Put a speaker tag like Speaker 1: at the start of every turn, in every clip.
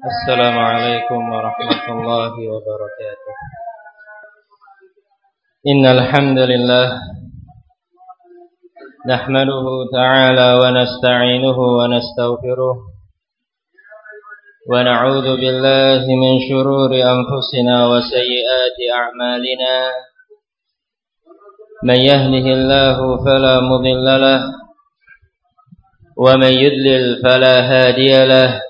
Speaker 1: السلام عليكم ورحمة الله وبركاته. إن الحمد لله نحمده تعالى ونستعينه ونستغفره ونعوذ بالله من شرور أنفسنا وسيئات أعمالنا. من يهده الله فلا مضل له ومن يدلل فلا هادي له.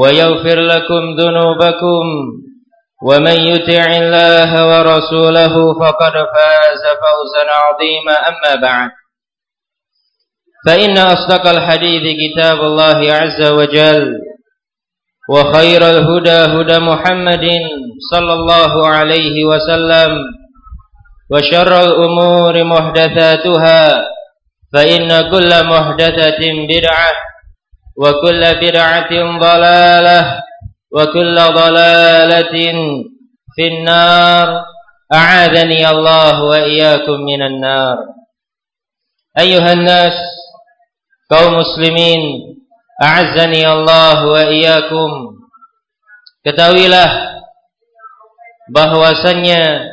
Speaker 1: ويغفر لكم ذنوبكم ومن يطع الله ورسوله فقد فاز فوزا عظيما. أما بعد فإن أصدق الحديث كتاب الله عز وجل وخير الهدى هدى محمد صلى الله عليه وسلم وشر الأمور محدثاتها فإن كل محدثة بدعة وكل بدعة ضلالة وكل ضلالة في النار أعاذني الله وإياكم من النار أيها الناس kaum muslimin a'azzani Allah wa iyyakum ketahuilah bahwasannya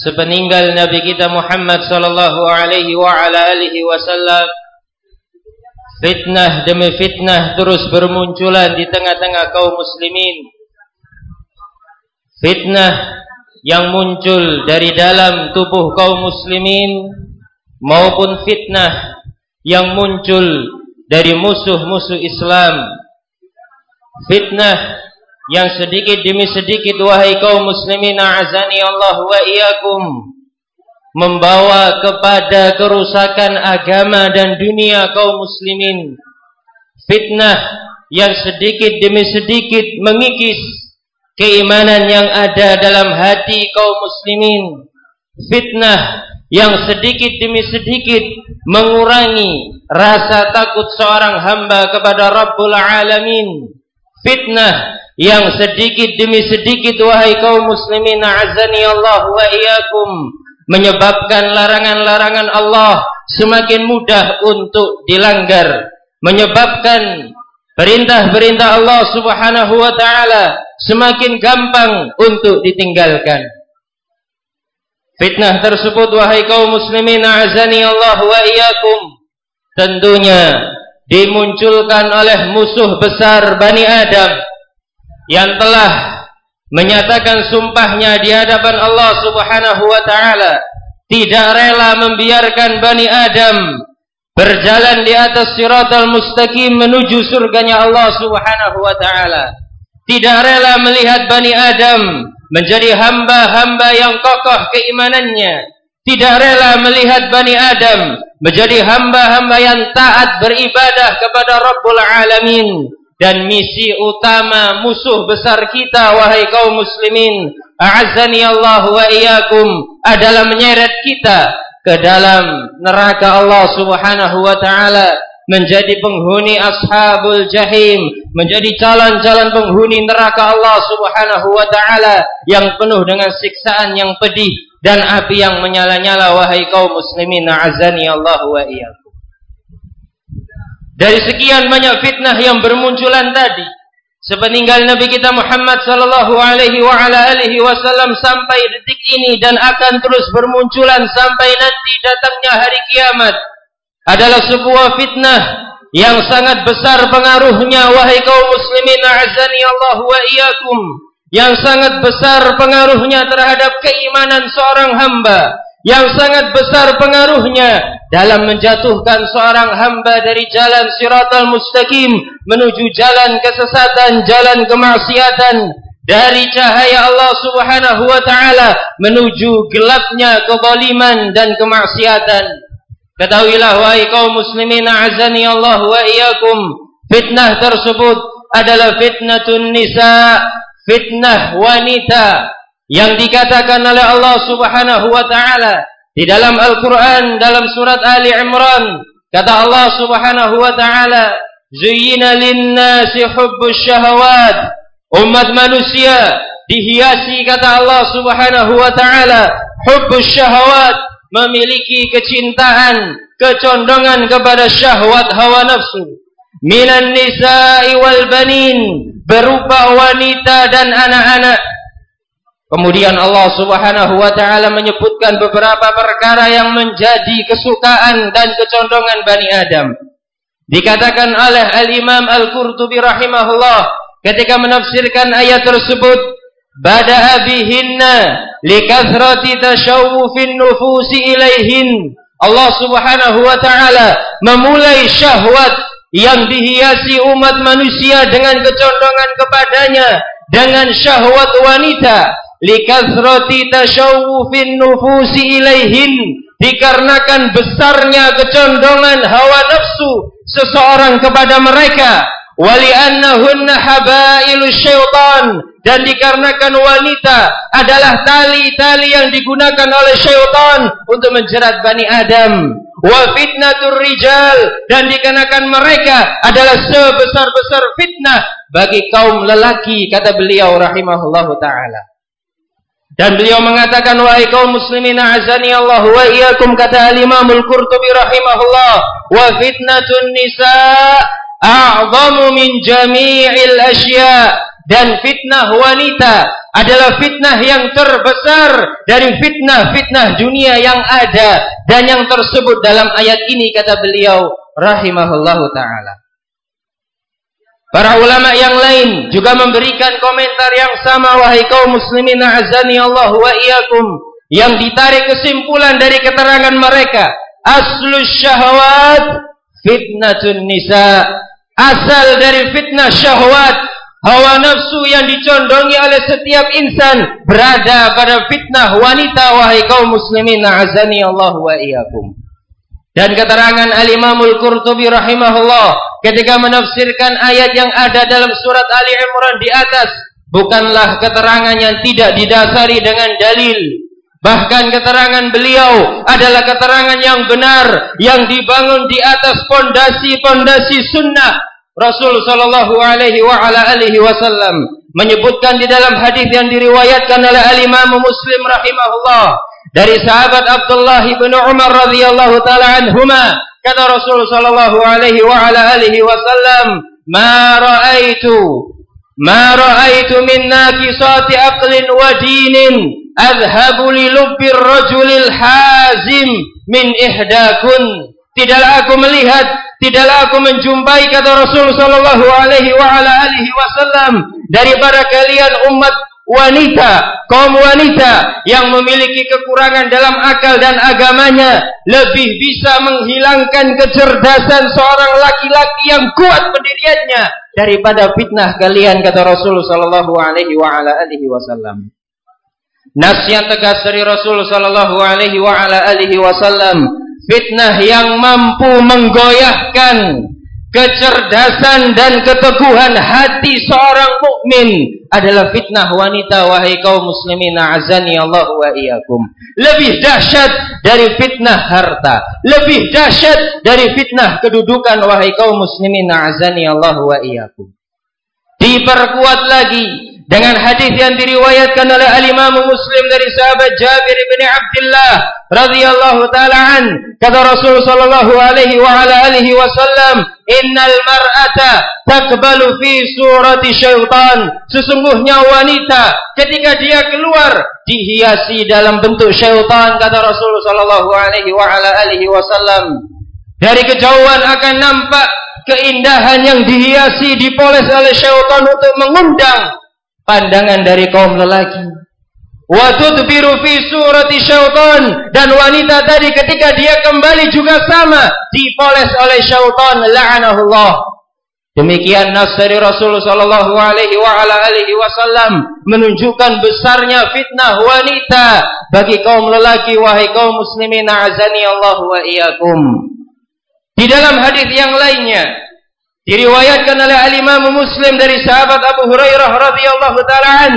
Speaker 1: sepeninggal nabi kita Muhammad sallallahu alaihi wa ala alihi wasallam Fitnah demi fitnah terus bermunculan di tengah-tengah kaum muslimin. Fitnah yang muncul dari dalam tubuh kaum muslimin maupun fitnah yang muncul dari musuh-musuh Islam. Fitnah yang sedikit demi sedikit wahai kaum muslimin azani Allah wa iyyakum membawa kepada kerusakan agama dan dunia kaum muslimin. Fitnah yang sedikit demi sedikit mengikis keimanan yang ada dalam hati kaum muslimin. Fitnah yang sedikit demi sedikit mengurangi rasa takut seorang hamba kepada Rabbul Alamin. Fitnah yang sedikit demi sedikit wahai kaum muslimin azani Allah wa iyyakum menyebabkan larangan-larangan Allah semakin mudah untuk dilanggar, menyebabkan perintah-perintah Allah Subhanahu wa taala semakin gampang untuk ditinggalkan. Fitnah tersebut wahai kaum muslimin azani Allah wa iyyakum tentunya dimunculkan oleh musuh besar Bani Adam yang telah menyatakan sumpahnya di hadapan Allah Subhanahu wa taala tidak rela membiarkan Bani Adam berjalan di atas siratal mustaqim menuju surganya Allah Subhanahu wa taala. Tidak rela melihat Bani Adam menjadi hamba-hamba yang kokoh keimanannya. Tidak rela melihat Bani Adam menjadi hamba-hamba yang taat beribadah kepada Rabbul Alamin dan misi utama musuh besar kita wahai kaum muslimin a'azzani Allah wa iyyakum adalah menyeret kita ke dalam neraka Allah Subhanahu wa taala menjadi penghuni ashabul jahim menjadi calon-calon penghuni neraka Allah Subhanahu wa taala yang penuh dengan siksaan yang pedih dan api yang menyala-nyala wahai kaum muslimin a'azzani Allah wa iyyakum dari sekian banyak fitnah yang bermunculan tadi, sepeninggal Nabi kita Muhammad sallallahu alaihi wa ala alihi wasallam sampai detik ini dan akan terus bermunculan sampai nanti datangnya hari kiamat adalah sebuah fitnah yang sangat besar pengaruhnya wahai kaum muslimin azani Allah wa iyyakum yang sangat besar pengaruhnya terhadap keimanan seorang hamba yang sangat besar pengaruhnya dalam menjatuhkan seorang hamba dari jalan siratal mustaqim menuju jalan kesesatan, jalan kemaksiatan dari cahaya Allah Subhanahu wa taala menuju gelapnya kezaliman dan kemaksiatan. Ketahuilah wahai kaum muslimin azani Allah wa iyyakum fitnah tersebut adalah fitnatun nisa, fitnah wanita yang dikatakan oleh Allah Subhanahu wa taala di dalam Al-Qur'an dalam surat Ali Imran kata Allah Subhanahu wa taala zuyyina lin-nasi hubbus syahawat. Umat manusia dihiasi kata Allah Subhanahu wa taala hubbus syahawat memiliki kecintaan kecondongan kepada syahwat hawa nafsu. Minan nisa'i wal banin berupa wanita dan anak-anak Kemudian Allah Subhanahu wa taala menyebutkan beberapa perkara yang menjadi kesukaan dan kecondongan Bani Adam. Dikatakan oleh Al-Imam Al-Qurtubi rahimahullah ketika menafsirkan ayat tersebut, bada'a bihinna likathrati tashawufin nufusi ilaihin. Allah Subhanahu wa taala memulai syahwat yang dihiasi umat manusia dengan kecondongan kepadanya dengan syahwat wanita tashawufin nufusi ilaihin. Dikarenakan besarnya kecondongan hawa nafsu seseorang kepada mereka. Wali annahunna habailu dan dikarenakan wanita adalah tali-tali yang digunakan oleh syaitan untuk menjerat Bani Adam. Wa dan dikarenakan mereka adalah sebesar-besar fitnah bagi kaum lelaki kata beliau rahimahullahu taala dan beliau mengatakan wahai kaum muslimin azani Allah wa iyyakum kata al-Imam Al-Qurtubi rahimahullah wa fitnatun nisa a'zamu min jami'il asya. Dan fitnah wanita adalah fitnah yang terbesar dari fitnah-fitnah dunia yang ada dan yang tersebut dalam ayat ini kata beliau rahimahullahu taala Para ulama yang lain juga memberikan komentar yang sama wahai kaum muslimin azani Allah wa iyyakum yang ditarik kesimpulan dari keterangan mereka aslus syahwat fitnatun nisa. Asal dari fitnah syahwat hawa nafsu yang dicondongi oleh setiap insan berada pada fitnah wanita wahai kaum muslimin azani Allah wa iyyakum dan keterangan Al-Imamul Qurtubi rahimahullah ketika menafsirkan ayat yang ada dalam surat Ali Imran di atas bukanlah keterangan yang tidak didasari dengan dalil. Bahkan keterangan beliau adalah keterangan yang benar yang dibangun di atas pondasi-pondasi sunnah Rasul sallallahu alaihi wa ala alihi wasallam menyebutkan di dalam hadis yang diriwayatkan oleh Al-Imam Muslim rahimahullah dari sahabat Abdullah bin Umar radhiyallahu taala anhuma kata Rasul sallallahu alaihi wa ala alihi wasallam ma raaitu ma raaitu min naqisati aqlin wa dinin adhabu li rajulil hazim min ihdakun. Tidaklah aku melihat tidaklah aku menjumpai kata Rasul sallallahu alaihi wa ala alihi wasallam daripada kalian umat wanita, kaum wanita yang memiliki kekurangan dalam akal dan agamanya lebih bisa menghilangkan kecerdasan seorang laki-laki yang kuat pendiriannya daripada fitnah kalian kata Rasul sallallahu alaihi wa ala alihi wasallam. Nasihat tegas dari Rasul sallallahu alaihi wa ala alihi wasallam, fitnah yang mampu menggoyahkan kecerdasan dan keteguhan hati seorang mukmin adalah fitnah wanita wahai kaum muslimin azani Allah wa iyyakum. Lebih dahsyat dari fitnah harta. Lebih dahsyat dari fitnah kedudukan wahai kaum muslimin azani Allah wa iyyakum diperkuat lagi dengan hadis yang diriwayatkan oleh al-Imam Muslim dari sahabat Jabir bin Abdullah radhiyallahu taala an. Kata Rasul sallallahu alaihi wa ala alihi wasallam innal mar'ata takbalu fi surati syaitan. Sesungguhnya wanita ketika dia keluar dihiasi dalam bentuk syaitan kata Rasul sallallahu alaihi wa ala alihi wasallam. Dari kejauhan akan nampak keindahan yang dihiasi dipoles oleh syaitan untuk mengundang pandangan dari kaum lelaki. Wa tudbiru fi surati syaitan dan wanita tadi ketika dia kembali juga sama dipoles oleh syaitan la'anahullah. Demikian nas dari Rasul sallallahu alaihi wa ala alihi wasallam menunjukkan besarnya fitnah wanita bagi kaum lelaki wahai kaum muslimin azani Allah wa iyyakum. Di dalam hadis yang lainnya diriwayatkan oleh al-Imam Muslim dari sahabat Abu Hurairah radhiyallahu taala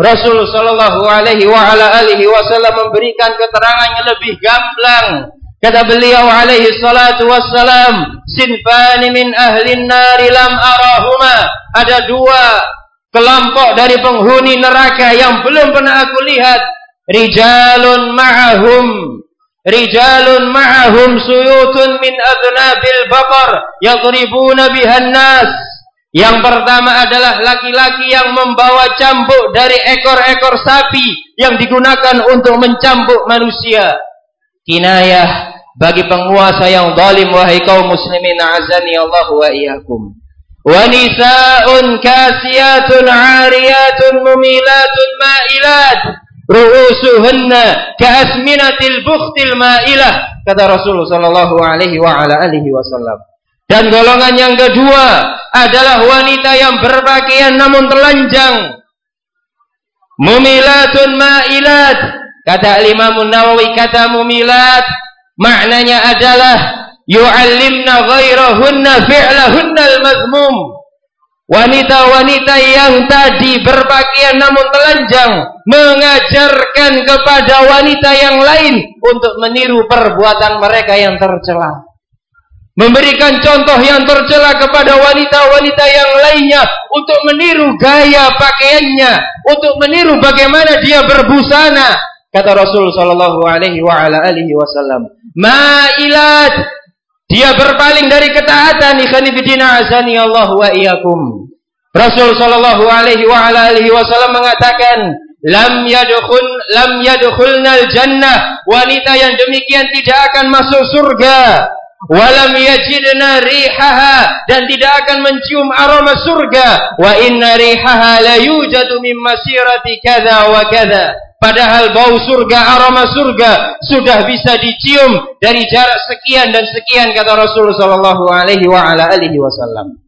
Speaker 1: Rasul sallallahu alaihi wa ala alihi wasallam memberikan keterangan yang lebih gamblang Kata beliau alaihi salatu wassalam, sinfani min ahli nari lam arahuma. Ada dua kelompok dari penghuni neraka yang belum pernah aku lihat. Rijalun ma'ahum Rijalun ma'ahum suyutun min adnabil bakar yadribuna bihan nas. Yang pertama adalah laki-laki yang membawa cambuk dari ekor-ekor sapi yang digunakan untuk mencambuk manusia. Kinayah bagi penguasa yang zalim wahai kaum muslimin azani Allah wa iyyakum wa nisaa'un kasiyatun 'ariyatun mumilatun ma'ilat ru'usuhunna ka'asminatil bukhtil ma'ilah kata Rasul sallallahu alaihi wa ala alihi wasallam dan golongan yang kedua adalah wanita yang berpakaian namun telanjang mumilatun ma'ilat kata Imam Nawawi kata mumilat Maknanya adalah yu'allimna ghairahunna fi'lahunnal mazmum. Wanita-wanita yang tadi berpakaian namun telanjang mengajarkan kepada wanita yang lain untuk meniru perbuatan mereka yang tercela. Memberikan contoh yang tercela kepada wanita-wanita yang lainnya untuk meniru gaya pakaiannya, untuk meniru bagaimana dia berbusana, Kata Rasul sallallahu alaihi wa ala alihi wasallam, "Ma'ilat" Dia berpaling dari ketaatan ikhani fidina azani Allah wa iyyakum. Rasul sallallahu alaihi wa alihi wasallam mengatakan, "Lam yadkhul lam yadkhulnal jannah." Wanita yang demikian tidak akan masuk surga. Walam yajidna rihaha dan tidak akan mencium aroma surga. Wa inna rihaha la yujadu min masirati kadza wa kadza. Padahal bau surga, aroma surga sudah bisa dicium dari jarak sekian dan sekian kata Rasul sallallahu alaihi wa ala alihi wasallam.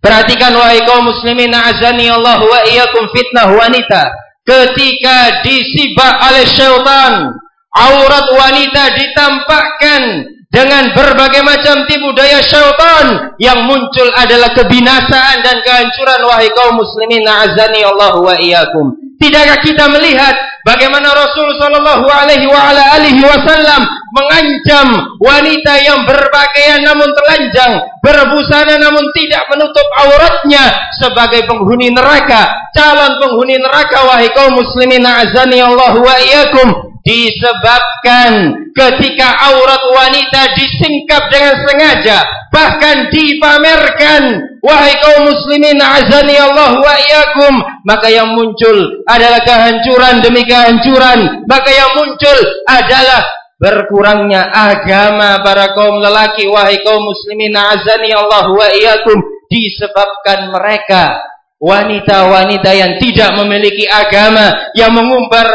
Speaker 1: Perhatikan wahai kaum muslimin azani Allah wa iyyakum fitnah wanita. Ketika disibak oleh syaitan aurat wanita ditampakkan dengan berbagai macam tipu daya syaitan yang muncul adalah kebinasaan dan kehancuran wahai kaum muslimin azani Allah wa iyyakum. Tidakkah kita melihat bagaimana Rasul Shallallahu Alaihi Wasallam mengancam wanita yang berpakaian namun telanjang, berbusana namun tidak menutup auratnya sebagai penghuni neraka, calon penghuni neraka wahai kaum muslimin azani Allah wa iyyakum disebabkan ketika aurat wanita disingkap dengan sengaja bahkan dipamerkan. Wahai kaum muslimin azani Allah wa iyyakum. Maka yang muncul adalah kehancuran demi kehancuran. Maka yang muncul adalah berkurangnya agama para kaum lelaki. Wahai kaum muslimin azani Allah wa iyyakum. Disebabkan mereka wanita-wanita yang tidak memiliki agama yang mengumbar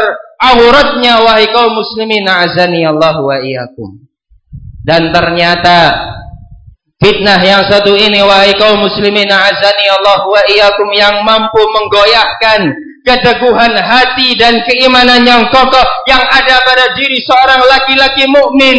Speaker 1: auratnya wahai kaum muslimin azani Allah wa iyyakum. Dan ternyata fitnah yang satu ini wahai kaum muslimin azani Allah wa iyyakum yang mampu menggoyahkan keteguhan hati dan keimanan yang kokoh yang ada pada diri seorang laki-laki mukmin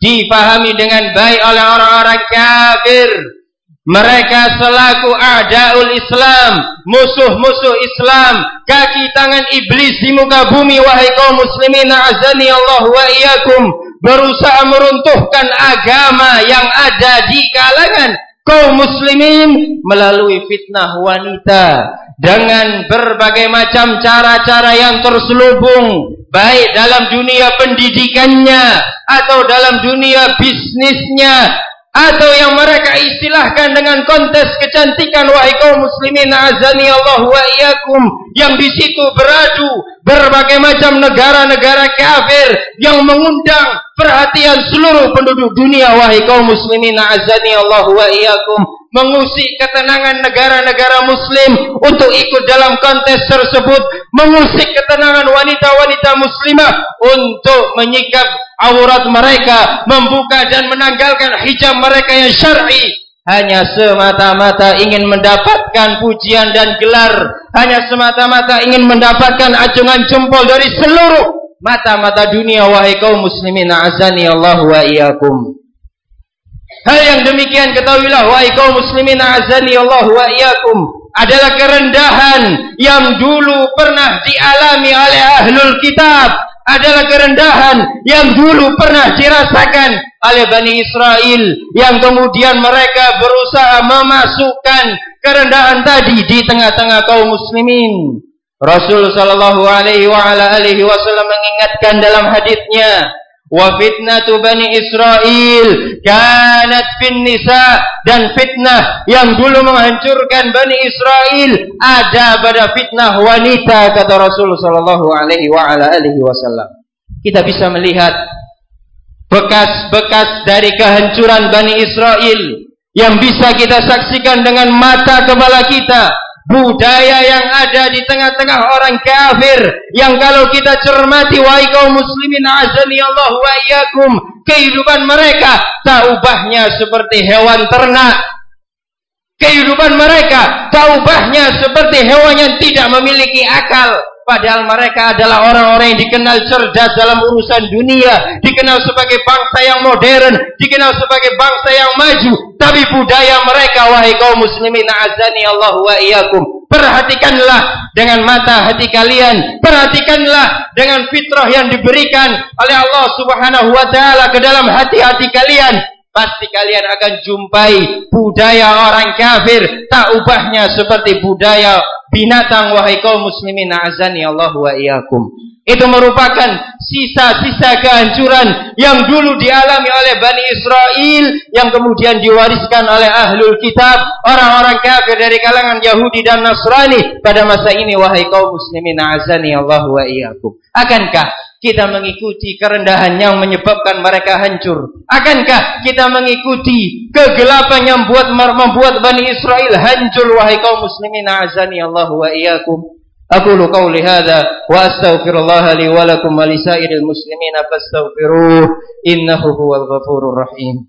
Speaker 1: dipahami dengan baik oleh orang-orang kafir mereka selaku a'daul Islam, musuh-musuh Islam, kaki tangan iblis di muka bumi wahai kaum muslimin azani Allah wa iyyakum berusaha meruntuhkan agama yang ada di kalangan kaum muslimin melalui fitnah wanita. Dengan berbagai macam cara-cara yang terselubung baik dalam dunia pendidikannya atau dalam dunia bisnisnya atau yang mereka istilahkan dengan kontes kecantikan wahai kaum muslimin azani Allah wa iyyakum yang di situ beradu berbagai macam negara-negara kafir yang mengundang perhatian seluruh penduduk dunia wahai kaum muslimin azani Allah wa iyyakum mengusik ketenangan negara-negara muslim untuk ikut dalam kontes tersebut mengusik ketenangan wanita-wanita muslimah untuk menyikap aurat mereka membuka dan menanggalkan hijab mereka yang syar'i. Hanya semata-mata ingin mendapatkan pujian dan gelar. Hanya semata-mata ingin mendapatkan acungan jempol dari seluruh mata-mata dunia wahai kaum muslimin azani Allah wa iyyakum Hal yang demikian ketahuilah wahai kaum muslimin azani Allah wa iyyakum adalah kerendahan yang dulu pernah dialami oleh ahlul kitab adalah kerendahan yang dulu pernah dirasakan oleh Bani Israel yang kemudian mereka berusaha memasukkan kerendahan tadi di tengah-tengah kaum muslimin. Rasul sallallahu alaihi wa ala alihi wasallam mengingatkan dalam hadisnya wa fitnatu bani Israel kanat fin nisa dan fitnah yang dulu menghancurkan bani Israel ada pada fitnah wanita kata Rasul sallallahu alaihi wa ala alihi wasallam. Kita bisa melihat bekas-bekas dari kehancuran bani Israel yang bisa kita saksikan dengan mata kepala kita budaya yang ada di tengah-tengah orang kafir yang kalau kita cermati wahai kaum muslimin azani Allah wa iyyakum kehidupan mereka tak ubahnya seperti hewan ternak. Kehidupan mereka tak ubahnya seperti hewan yang tidak memiliki akal Padahal mereka adalah orang-orang yang dikenal cerdas dalam urusan dunia. Dikenal sebagai bangsa yang modern. Dikenal sebagai bangsa yang maju. Tapi budaya mereka, wahai kaum muslimin, azani Allah wa iyakum. Perhatikanlah dengan mata hati kalian. Perhatikanlah dengan fitrah yang diberikan oleh Allah subhanahu wa ta'ala ke dalam hati-hati kalian. Pasti kalian akan jumpai budaya orang kafir. Tak ubahnya seperti budaya binatang wahai kaum muslimin azani Allah wa iyyakum. Itu merupakan sisa-sisa kehancuran yang dulu dialami oleh Bani Israel yang kemudian diwariskan oleh ahlul kitab, orang-orang kafir dari kalangan Yahudi dan Nasrani pada masa ini wahai kaum muslimin azani Allah wa iyyakum. Akankah kita mengikuti kerendahan yang menyebabkan mereka hancur? Akankah kita mengikuti kegelapan yang membuat membuat Bani Israel hancur wahai kaum muslimin azani Allah wa iyyakum? أقول قولي هذا وأستغفر الله لي ولكم ولسائر المسلمين فاستغفروه إنه هو الغفور الرحيم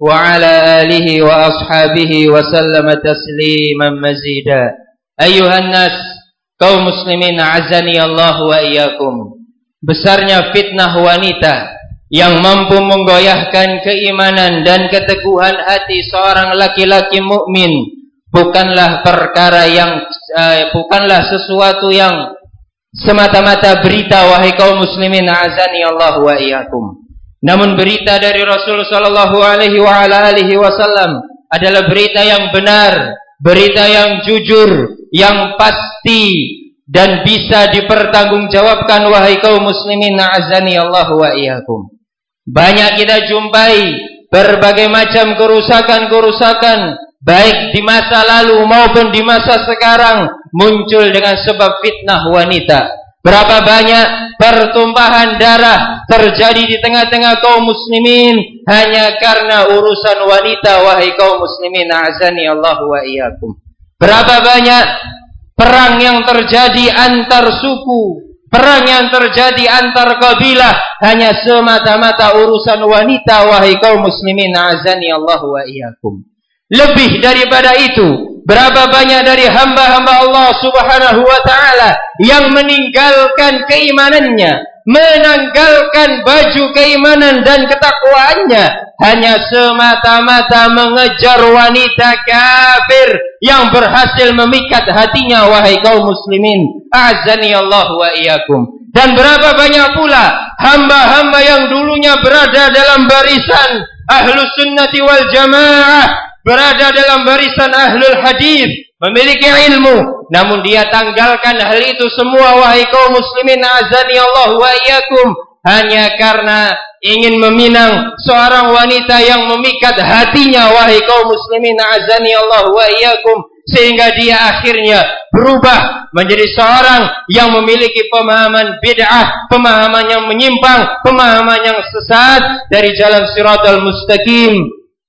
Speaker 1: وعلى آله وأصحابه وسلم تسليما مزيدا أيها الناس kaum muslimin azani Allah wa iyyakum. Besarnya fitnah wanita yang mampu menggoyahkan keimanan dan keteguhan hati seorang laki-laki mukmin bukanlah perkara yang uh, bukanlah sesuatu yang semata-mata berita wahai kaum muslimin azani Allah wa iyyakum. Namun berita dari Rasul sallallahu alaihi wa ala wasallam adalah berita yang benar, berita yang jujur, yang pasti dan bisa dipertanggungjawabkan wahai kaum muslimin azani Allah wa iyyakum. Banyak kita jumpai berbagai macam kerusakan-kerusakan baik di masa lalu maupun di masa sekarang muncul dengan sebab fitnah wanita. Berapa banyak pertumpahan darah terjadi di tengah-tengah kaum muslimin hanya karena urusan wanita wahai kaum muslimin azani Allah wa iyyakum. Berapa banyak perang yang terjadi antar suku, perang yang terjadi antar kabilah hanya semata-mata urusan wanita wahai kaum muslimin azani Allah wa iyyakum. Lebih daripada itu, berapa banyak dari hamba-hamba Allah Subhanahu wa taala yang meninggalkan keimanannya, menanggalkan baju keimanan dan ketakwaannya hanya semata-mata mengejar wanita kafir yang berhasil memikat hatinya wahai kaum muslimin. Azani Allah wa iyyakum. Dan berapa banyak pula hamba-hamba yang dulunya berada dalam barisan ahlu sunnati wal jamaah berada dalam barisan ahlul hadis, memiliki ilmu, namun dia tanggalkan hal itu semua wahai kaum muslimin azani Allah wa iyyakum. Hanya karena ingin meminang seorang wanita yang memikat hatinya wahai kaum muslimin azani Allah wa iyyakum. Sehingga dia akhirnya berubah menjadi seorang yang memiliki pemahaman bid'ah, pemahaman yang menyimpang, pemahaman yang sesat dari jalan siratal mustaqim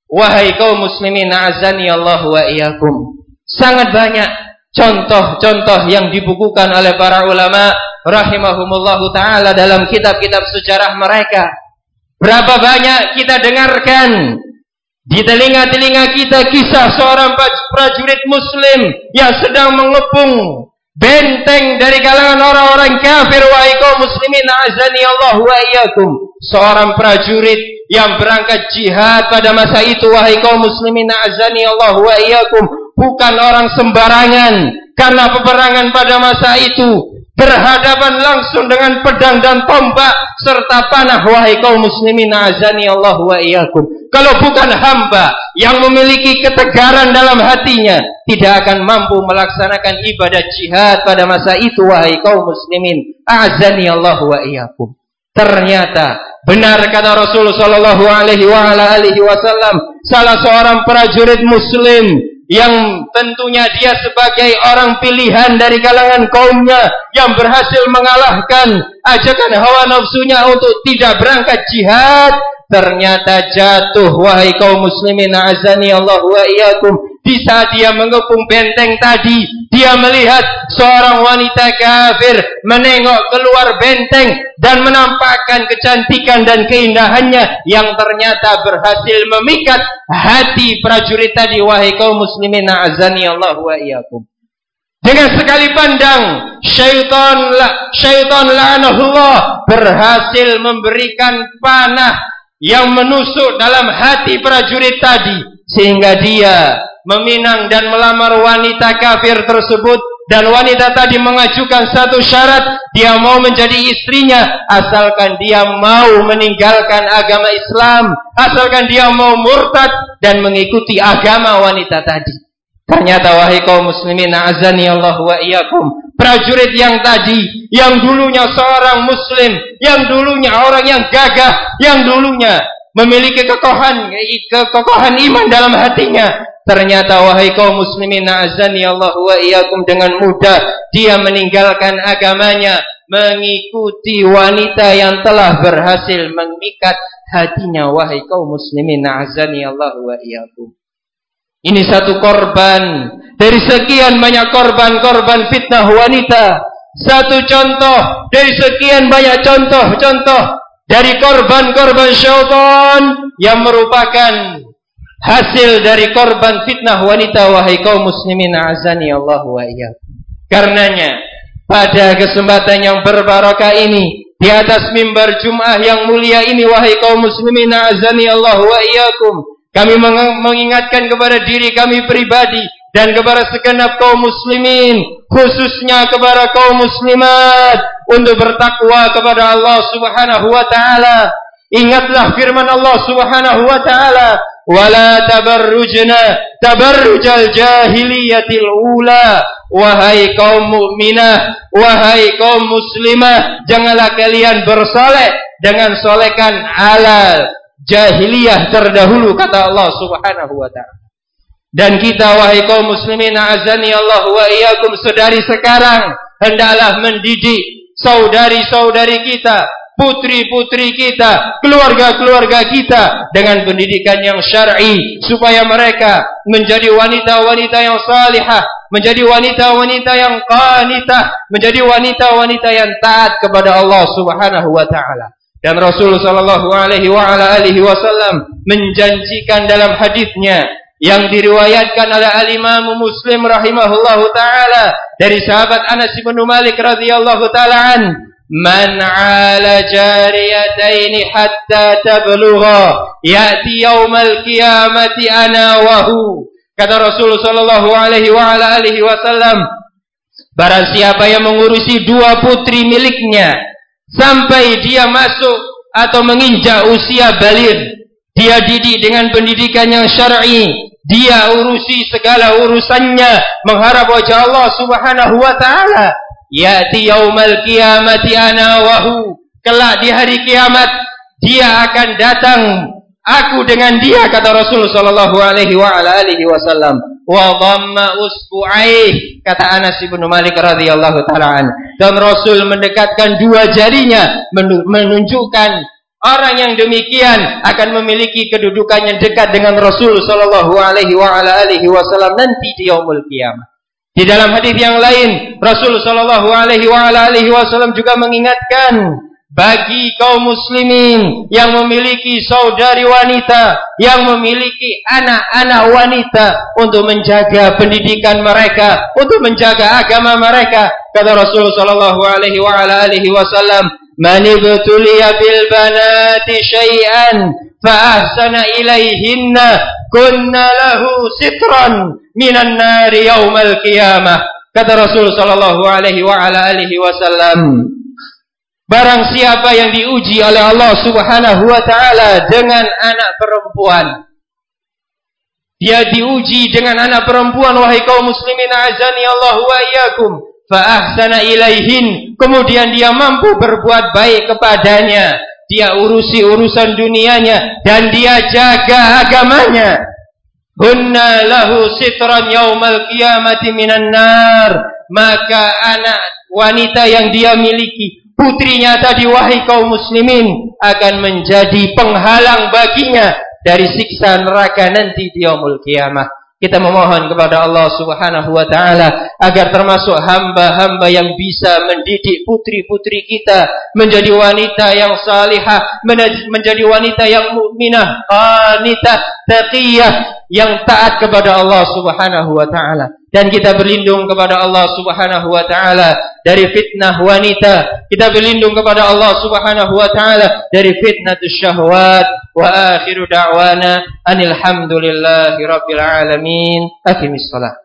Speaker 1: Wahai kaum muslimin azani Allah wa iyyakum. Sangat banyak contoh-contoh yang dibukukan oleh para ulama rahimahumullah taala dalam kitab-kitab sejarah mereka. Berapa banyak kita dengarkan di telinga-telinga kita kisah seorang prajurit muslim yang sedang mengepung benteng dari kalangan orang-orang kafir wahai kaum muslimin azani Allah wa iyyakum. Seorang prajurit yang berangkat jihad pada masa itu wahai kaum muslimin azani Allah wa iyyakum bukan orang sembarangan. Karena peperangan pada masa itu berhadapan langsung dengan pedang dan tombak serta panah. Wahai kaum muslimin azani Allah wa iyyakum. Kalau bukan hamba yang memiliki ketegaran dalam hatinya tidak akan mampu melaksanakan ibadah jihad pada masa itu wahai kaum muslimin. Azani Allah wa iyyakum. Ternyata benar kata Rasul sallallahu alaihi wasallam salah seorang prajurit muslim yang tentunya dia sebagai orang pilihan dari kalangan kaumnya yang berhasil mengalahkan ajakan hawa nafsunya untuk tidak berangkat jihad ternyata jatuh wahai kaum muslimin azani Allah wa iyyakum. Di saat dia mengepung benteng tadi dia melihat seorang wanita kafir menengok keluar benteng dan menampakkan kecantikan dan keindahannya yang ternyata berhasil memikat hati prajurit tadi wahai kaum muslimin azani Allah wa iyyakum. Dengan sekali pandang syaitan la, syaitan la'anahullah berhasil memberikan panah yang menusuk dalam hati prajurit tadi sehingga dia meminang dan melamar wanita kafir tersebut dan wanita tadi mengajukan satu syarat dia mau menjadi istrinya asalkan dia mau meninggalkan agama Islam asalkan dia mau murtad dan mengikuti agama wanita tadi. Ternyata wahai kaum muslimin azani Allah wa iyyakum prajurit yang tadi yang dulunya seorang muslim yang dulunya orang yang gagah yang dulunya memiliki kekokohan kekokohan iman dalam hatinya Ternyata wahai kaum muslimin azani Allah wa iyyakum dengan mudah dia meninggalkan agamanya mengikuti wanita yang telah berhasil memikat hatinya wahai kaum muslimin azani Allah wa iyyakum. Ini satu korban dari sekian banyak korban-korban fitnah wanita. Satu contoh dari sekian banyak contoh-contoh dari korban-korban syaitan yang merupakan hasil dari korban fitnah wanita wahai kaum muslimin azani Allah wa iyyakum. Karenanya pada kesempatan yang berbarakah ini di atas mimbar Jumat yang mulia ini wahai kaum muslimin azani Allah wa iyyakum kami mengingatkan kepada diri kami pribadi dan kepada segenap kaum muslimin khususnya kepada kaum muslimat untuk bertakwa kepada Allah Subhanahu wa taala. Ingatlah firman Allah Subhanahu wa taala wala tabarrujna tabarrujal jahiliyatil ula. Wahai kaum mukminah wahai kaum muslimah janganlah kalian bersolek dengan solekan ala jahiliyah terdahulu kata Allah Subhanahu wa taala dan kita wahai kaum muslimin azani Allah wa iyyakum sedari sekarang hendaklah mendidik saudari-saudari kita putri-putri kita, keluarga-keluarga kita dengan pendidikan yang syar'i supaya mereka menjadi wanita-wanita yang salihah, menjadi wanita-wanita yang qanitah, menjadi wanita-wanita yang taat kepada Allah Subhanahu wa taala. Dan Rasul sallallahu alaihi wasallam menjanjikan dalam hadisnya yang diriwayatkan oleh al-Imam Muslim rahimahullahu taala dari sahabat Anas bin Malik radhiyallahu taala an man 'ala jariyatayn hatta tablugha ya'ti yaumal qiyamati ana wa hu. Kata Rasul sallallahu alaihi wa ala alihi wasallam barang siapa yang mengurusi dua putri miliknya sampai dia masuk atau menginjak usia baligh dia didik dengan pendidikan yang syar'i dia urusi segala urusannya mengharap wajah Allah Subhanahu wa taala. Yati yaumal qiyamati ana wahu. Kelak di hari kiamat dia akan datang aku dengan dia kata Rasul sallallahu alaihi wa ala alihi wasallam. Wa dhamma usbu'ai kata Anas bin Malik radhiyallahu taala Dan Rasul mendekatkan dua jarinya menunjukkan Orang yang demikian akan memiliki kedudukan yang dekat dengan Rasul sallallahu alaihi wasallam nanti di yaumul kiamat. Di dalam hadis yang lain, Rasul sallallahu alaihi wasallam juga mengingatkan bagi kaum muslimin yang memiliki saudari wanita, yang memiliki anak-anak wanita untuk menjaga pendidikan mereka, untuk menjaga agama mereka. Kata Rasul sallallahu alaihi wasallam, man ibtuliya bil banati syai'an fa ahsana ilaihinna kunna lahu sitran minan nari qiyamah kata Rasul sallallahu alaihi wa ala alihi wasallam Barang siapa yang diuji oleh Allah Subhanahu wa taala dengan anak perempuan. Dia diuji dengan anak perempuan wahai kaum muslimin azani Allah wa iyyakum fa'ahsana ilaihin. Kemudian dia mampu berbuat baik kepadanya. Dia urusi urusan dunianya dan dia jaga agamanya. Hunna lahu sitran yaumal qiyamati minan nar. Maka anak wanita yang dia miliki putrinya tadi wahai kaum muslimin akan menjadi penghalang baginya dari siksa neraka nanti di yaumul qiyamah kita memohon kepada Allah Subhanahu wa taala agar termasuk hamba-hamba yang bisa mendidik putri-putri kita menjadi wanita yang salihah, menjadi wanita yang mukminah, qanitah, taqiyah yang taat kepada Allah Subhanahu wa taala. Dan kita berlindung kepada Allah Subhanahu wa taala dari fitnah wanita. Kita berlindung kepada Allah Subhanahu wa taala dari fitnah syahwat wa akhiru da'wana anil hamdulillahi rabbil alamin. Aqimis salat